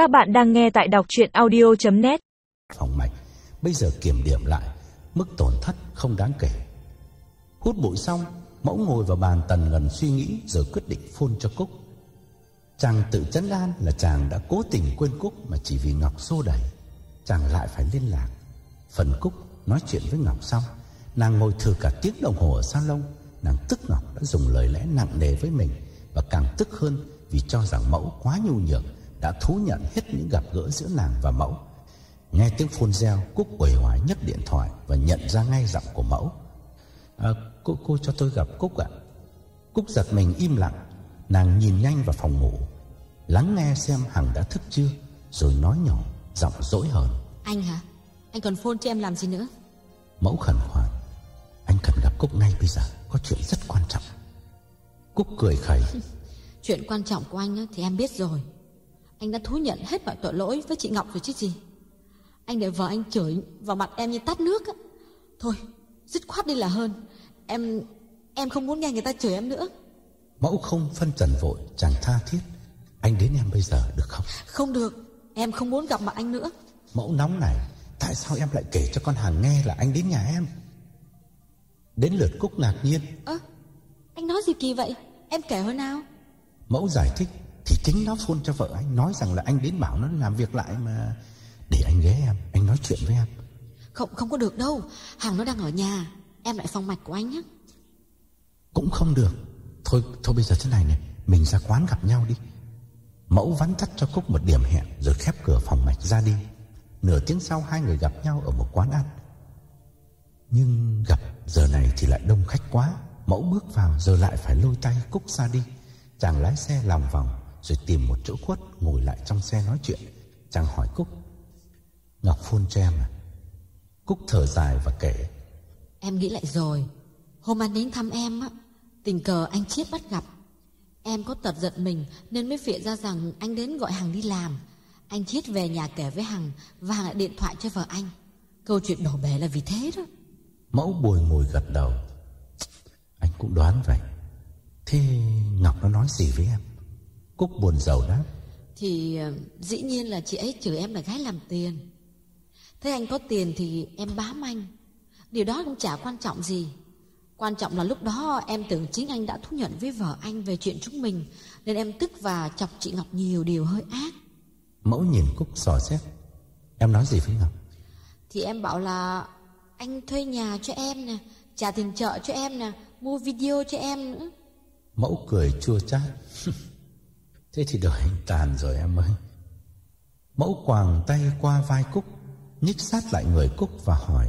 Các bạn đang nghe tại đọc chuyện audio.net Phòng mạch, Bây giờ kiểm điểm lại, Mức tổn thất không đáng kể. Hút bụi xong, Mẫu ngồi vào bàn tần ngần suy nghĩ Rồi quyết định phun cho Cúc. Chàng tự chấn an là chàng đã cố tình quên Cúc Mà chỉ vì Ngọc xô đẩy. Chàng lại phải liên lạc. Phần Cúc nói chuyện với Ngọc xong, Nàng ngồi thừa cả tiếng đồng hồ ở salon. Nàng tức Ngọc đã dùng lời lẽ nặng nề với mình Và càng tức hơn Vì cho rằng mẫu quá nhu nhược. Đã thú nhận hết những gặp gỡ giữa nàng và mẫu. Nghe tiếng phone reo Cúc quầy hoài nhấc điện thoại Và nhận ra ngay giọng của mẫu. À, cô, cô cho tôi gặp Cúc ạ. Cúc giật mình im lặng. Nàng nhìn nhanh vào phòng ngủ Lắng nghe xem Hằng đã thức chưa Rồi nói nhỏ Giọng dỗi hờn. Anh hả? Anh còn phone cho em làm gì nữa? Mẫu khẩn khoản. Anh cần gặp Cúc ngay bây giờ Có chuyện rất quan trọng. Cúc cười khẩy. Chuyện quan trọng của anh á, thì em biết rồi Anh đã thú nhận hết mọi tội lỗi với chị Ngọc rồi chứ gì? Anh để vợ anh chửi vào mặt em như tát nước á. Thôi dứt khoát đi là hơn. Em em không muốn nghe người ta chửi em nữa. Mẫu không phân trần vội Chàng tha thiết. Anh đến em bây giờ được không? Không được Em không muốn gặp mặt anh nữa. Mẫu nóng này Tại sao em lại kể cho con hàng nghe là anh đến nhà em? Đến lượt Cúc ngạc nhiên. Ơ Anh nói gì kỳ vậy? Em kể hồi nào? Mẫu giải thích Thì chính nó phone cho vợ anh Nói rằng là anh đến bảo nó làm việc lại mà. Để anh ghé em Anh nói chuyện với em. Không không có được đâu. Hằng nó đang ở nhà Em lại phòng mạch của anh nhé Cũng không được. Thôi thôi bây giờ thế này này Mình ra quán gặp nhau đi. Mẫu vắn tắt cho Cúc một điểm hẹn Rồi khép cửa phòng mạch ra đi. Nửa tiếng sau hai người gặp nhau ở một quán ăn. Nhưng gặp giờ này thì lại đông khách quá. Mẫu bước vào rồi lại phải lôi tay Cúc ra đi. Chàng lái xe lòng vòng Rồi tìm một chỗ khuất ngồi lại trong xe nói chuyện. Chàng hỏi Cúc. Ngọc phun cho em à? Cúc thở dài và kể. Em nghĩ lại rồi. Hôm anh đến thăm em á Tình cờ anh Chiết bắt gặp. Em có tật giận mình Nên mới phịa ra rằng anh đến gọi Hằng đi làm. Anh Chiết về nhà kể với Hằng Và Hằng lại điện thoại cho vợ anh. Câu chuyện đổ bể là vì thế đó. Mẫu bồi ngồi gật đầu. Anh cũng đoán vậy. Thế Ngọc nó nói gì với em Cúc buồn rầu đáp. Thì ờ, dĩ nhiên là chị ấy chửi em là gái làm tiền. Thế anh có tiền thì em bám anh. Điều đó cũng chả quan trọng gì. Quan trọng là lúc đó em tưởng chính anh đã thú nhận với vợ anh về chuyện chúng mình Nên em tức và chọc chị Ngọc nhiều điều hơi ác. Mẫu nhìn Cúc sò xét. Em nói gì với Ngọc? Thì em bảo là anh thuê nhà cho em nè Trả tiền chợ cho em nè Mua video cho em nữa. Mẫu cười chua chát Thế thì đời anh tàn rồi em ơi. Mẫu quàng tay qua vai Cúc Nhích sát lại người Cúc và hỏi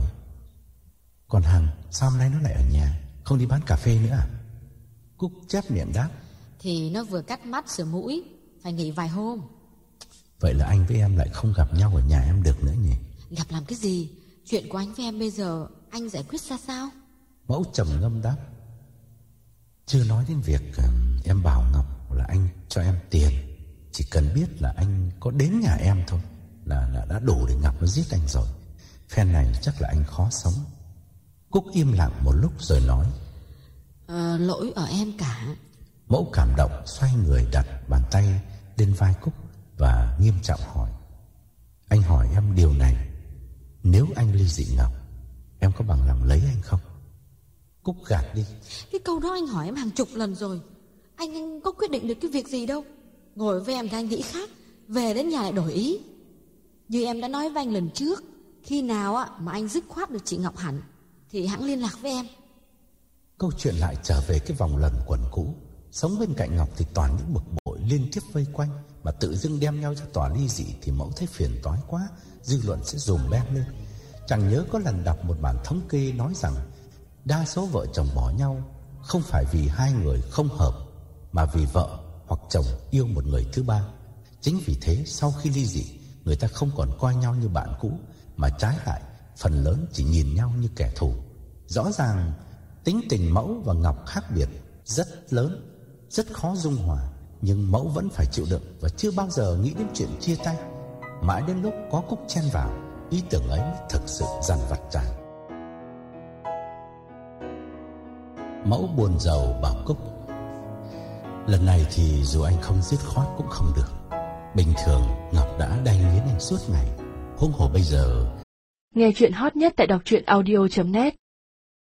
Còn Hằng Sao hôm nay nó lại ở nhà? Không đi bán cà phê nữa à? Cúc chép miệng đáp Thì nó vừa cắt mắt sửa mũi Phải nghỉ vài hôm. Vậy là anh với em lại không gặp nhau ở nhà em được nữa nhỉ? Gặp làm cái gì? Chuyện của anh với em bây giờ Anh giải quyết ra sao? Mẫu trầm ngâm đáp Chưa nói đến việc ừm, em bảo Ngọc là anh cho em tiền. Chỉ cần biết là anh có đến nhà em thôi Là, là đã đủ để Ngọc nó giết anh rồi. Phen này chắc là anh khó sống. Cúc im lặng một lúc rồi nói Ờ, Lỗi ở em cả. Mẫu cảm động xoay người đặt bàn tay lên vai Cúc Và nghiêm trọng hỏi Anh hỏi em điều này Nếu anh ly dị Ngọc Em có bằng lòng lấy anh không? Cúc gạt đi Cái câu đó anh hỏi em hàng chục lần rồi anh, anh có quyết định được cái việc gì đâu. Ngồi với em thì anh nghĩ khác. Về đến nhà lại đổi ý. Như em đã nói với anh lần trước Khi nào á mà anh dứt khoát được chị Ngọc hẳn Thì hãng liên lạc với em. Câu chuyện lại trở về cái vòng lần quần cũ. Sống bên cạnh Ngọc thì toàn những bực bội liên tiếp vây quanh Mà tự dưng đem nhau ra tòa ly dị Thì mẫu thấy phiền toái quá Dư luận sẽ dùm beng lên. Chẳng nhớ có lần đọc một bản thống kê nói rằng Đa số vợ chồng bỏ nhau Không phải vì hai người không hợp mà vì vợ hoặc chồng yêu một người thứ ba, Chính vì thế sau khi ly dị, Người ta không còn coi nhau như bạn cũ, Mà trái lại, Phần lớn chỉ nhìn nhau như kẻ thù. Rõ ràng, tính tình mẫu và Ngọc khác biệt Rất lớn, Rất khó dung hòa, Nhưng mẫu vẫn phải chịu đựng Và chưa bao giờ nghĩ đến chuyện chia tay. Mãi đến lúc có Cúc chen vào, Ý tưởng ấy mới thực sự dằn vặt chàng Mẫu buồn giàu bảo Cúc Lần này thì dù anh không dứt khoát cũng không được Bình thường Ngọc đã suốt ngày. Huống hồ bây giờ Nghe chuyện hot nhất tại đọc truyện audio.net